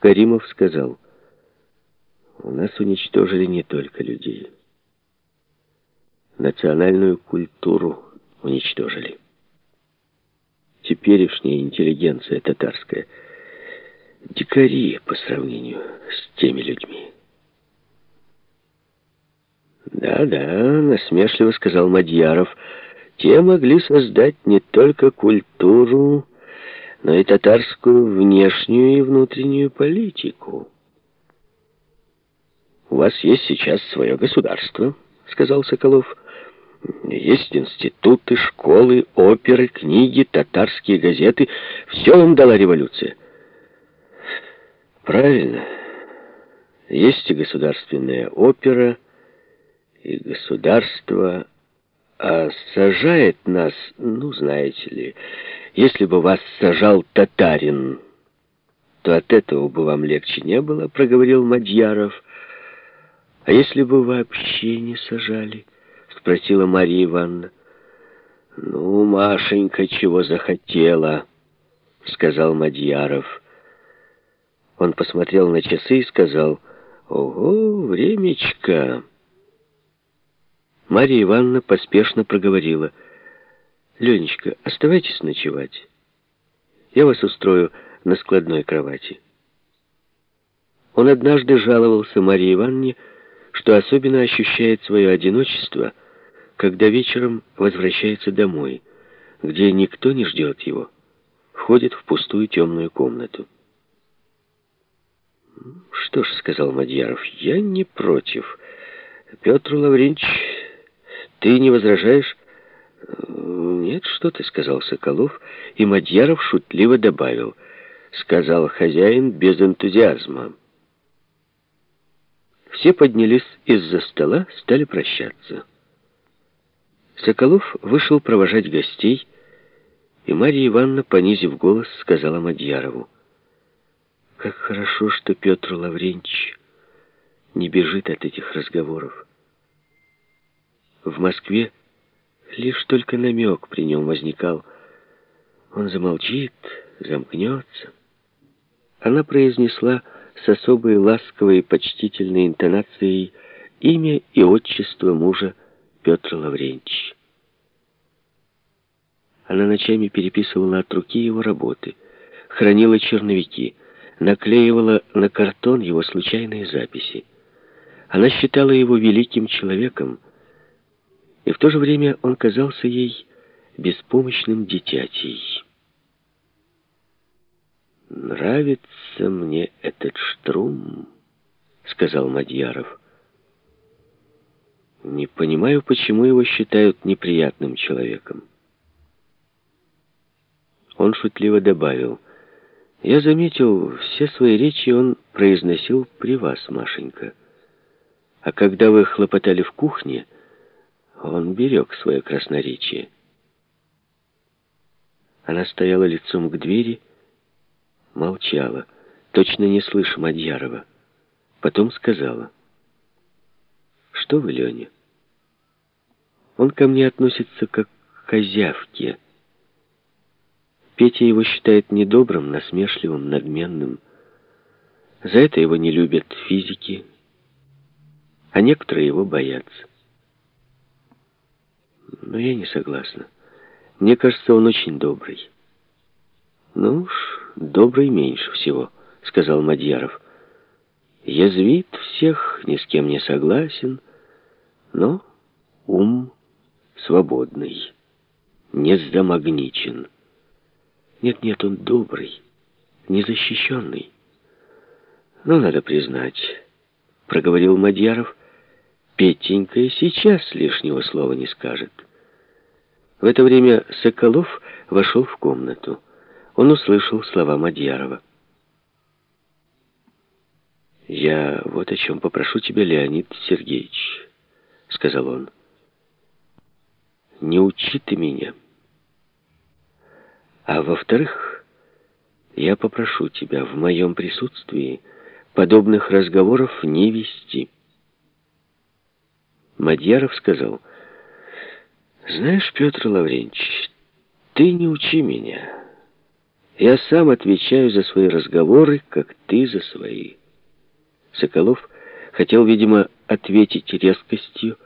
Каримов сказал, «У нас уничтожили не только людей. Национальную культуру уничтожили. Теперешняя интеллигенция татарская — дикари по сравнению с теми людьми». «Да-да», — насмешливо сказал Мадьяров, — «те могли создать не только культуру, но и татарскую внешнюю и внутреннюю политику». «У вас есть сейчас свое государство», — сказал Соколов. «Есть институты, школы, оперы, книги, татарские газеты. Все вам дала революция». «Правильно. Есть и государственная опера, и государство, а сажает нас, ну, знаете ли, если бы вас сажал татарин, то от этого бы вам легче не было, проговорил Мадьяров. А если бы вообще не сажали? Спросила Мария Ивановна. Ну, Машенька чего захотела, сказал Мадьяров. Он посмотрел на часы и сказал, «Ого, времечко!» Марья Ивановна поспешно проговорила. «Ленечка, оставайтесь ночевать. Я вас устрою на складной кровати». Он однажды жаловался Марье Ивановне, что особенно ощущает свое одиночество, когда вечером возвращается домой, где никто не ждет его, входит в пустую темную комнату. «Что ж», — сказал Мадьяров, — «я не против. Петр Лавренч ты не возражаешь? Что ты, сказал Соколов, и Мадьяров шутливо добавил. Сказал хозяин без энтузиазма. Все поднялись из-за стола, стали прощаться. Соколов вышел провожать гостей, и Марья Ивановна, понизив голос, сказала Мадьярову. «Как хорошо, что Петр Лаврентьевич не бежит от этих разговоров. В Москве лишь только намек при нем возникал. Он замолчит, замкнется. Она произнесла с особой ласковой и почтительной интонацией имя и отчество мужа Петра Лаврентьевича. Она ночами переписывала от руки его работы, хранила черновики, наклеивала на картон его случайные записи. Она считала его великим человеком, в то же время он казался ей беспомощным дитятей. «Нравится мне этот штрум», — сказал Мадьяров. «Не понимаю, почему его считают неприятным человеком». Он шутливо добавил, «Я заметил, все свои речи он произносил при вас, Машенька. А когда вы хлопотали в кухне, — он берег свое красноречие. Она стояла лицом к двери, молчала, точно не слыша Мадьярова. Потом сказала, «Что вы, Леня? Он ко мне относится как к козявке. Петя его считает недобрым, насмешливым, надменным. За это его не любят физики, а некоторые его боятся. Но я не согласна. Мне кажется, он очень добрый. Ну уж, добрый меньше всего, сказал Мадьяров. Язвит всех, ни с кем не согласен, но ум свободный, не замагничен. Нет-нет, он добрый, незащищенный. Ну, надо признать, проговорил Мадьяров, Петенька сейчас лишнего слова не скажет. В это время Соколов вошел в комнату. Он услышал слова Мадьярова. «Я вот о чем попрошу тебя, Леонид Сергеевич», — сказал он. «Не учи ты меня. А во-вторых, я попрошу тебя в моем присутствии подобных разговоров не вести». Мадьяров сказал, «Знаешь, Петр Лавренч, ты не учи меня. Я сам отвечаю за свои разговоры, как ты за свои. Соколов хотел, видимо, ответить резкостью,